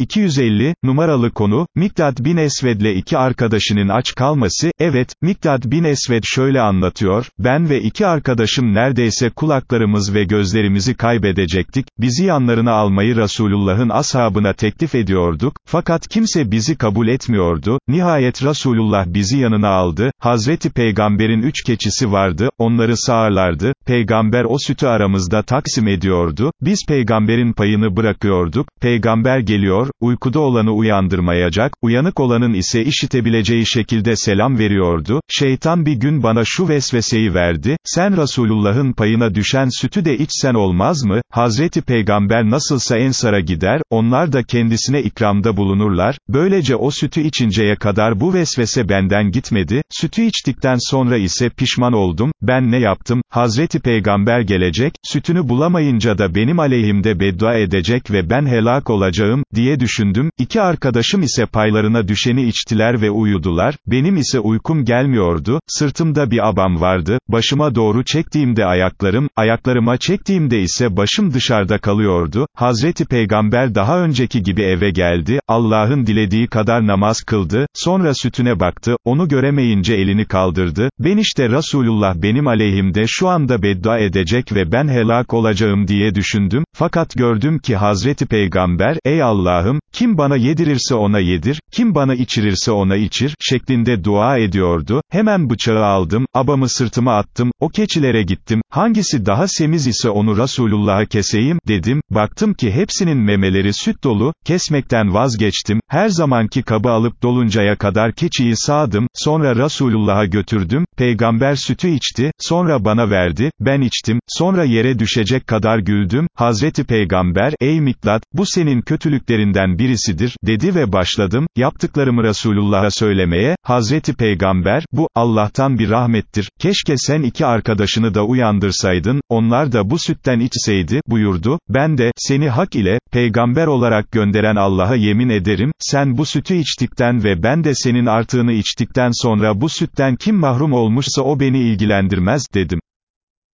250, numaralı konu, Mikdad bin Esved'le iki arkadaşının aç kalması, evet, Mikdad bin Esved şöyle anlatıyor, ben ve iki arkadaşım neredeyse kulaklarımız ve gözlerimizi kaybedecektik, bizi yanlarına almayı Resulullah'ın ashabına teklif ediyorduk, fakat kimse bizi kabul etmiyordu, nihayet Resulullah bizi yanına aldı, Hazreti Peygamber'in üç keçisi vardı, onları sağarlardı, Peygamber o sütü aramızda taksim ediyordu, biz Peygamber'in payını bırakıyorduk, Peygamber geliyor, uykuda olanı uyandırmayacak, uyanık olanın ise işitebileceği şekilde selam veriyordu, şeytan bir gün bana şu vesveseyi verdi, sen Resulullah'ın payına düşen sütü de içsen olmaz mı, Hazreti Peygamber nasılsa Ensar'a gider, onlar da kendisine ikramda bulunurlar, böylece o sütü içinceye kadar bu vesvese benden gitmedi, sütü içtikten sonra ise pişman oldum, ben ne yaptım, Hazreti Peygamber gelecek, sütünü bulamayınca da benim aleyhimde beddua edecek ve ben helak olacağım, diye düşündüm, İki arkadaşım ise paylarına düşeni içtiler ve uyudular, benim ise uykum gelmiyordu, sırtımda bir abam vardı, başıma doğru çektiğimde ayaklarım, ayaklarıma çektiğimde ise başım dışarıda kalıyordu, Hazreti Peygamber daha önceki gibi eve geldi, Allah'ın dilediği kadar namaz kıldı, sonra sütüne baktı, onu göremeyince elini kaldırdı, ben işte Resulullah benim aleyhimde şu anda beddua edecek ve ben helak olacağım diye düşündüm, fakat gördüm ki Hazreti Peygamber, ey Allah'ım, kim bana yedirirse ona yedir, kim bana içirirse ona içir, şeklinde dua ediyordu, hemen bıçağı aldım, abamı sırtıma attım, o keçilere gittim, hangisi daha semiz ise onu Resulullah'a keseyim, dedim, baktım ki hepsinin memeleri süt dolu, kesmekten vazgeçtim, her zamanki kabı alıp doluncaya kadar keçiyi sağdım, sonra Resulullah'a götürdüm, peygamber sütü içti, sonra bana verdi, ben içtim, sonra yere düşecek kadar güldüm, Hazreti Peygamber, ey Miklat, bu senin kötülüklerinden birisidir, dedi ve başladım, yaptıklarımı Resulullah'a söylemeye, Hazreti Peygamber, bu, Allah'tan bir rahmettir, keşke sen iki arkadaşını da uyandırsaydın, onlar da bu sütten içseydi, buyurdu, ben de, seni hak ile, peygamber olarak gönderen Allah'a yemin ederim, sen bu sütü içtikten ve ben de senin artığını içtikten sonra bu sütten kim mahrum olmuşsa o beni ilgilendirmez, dedim.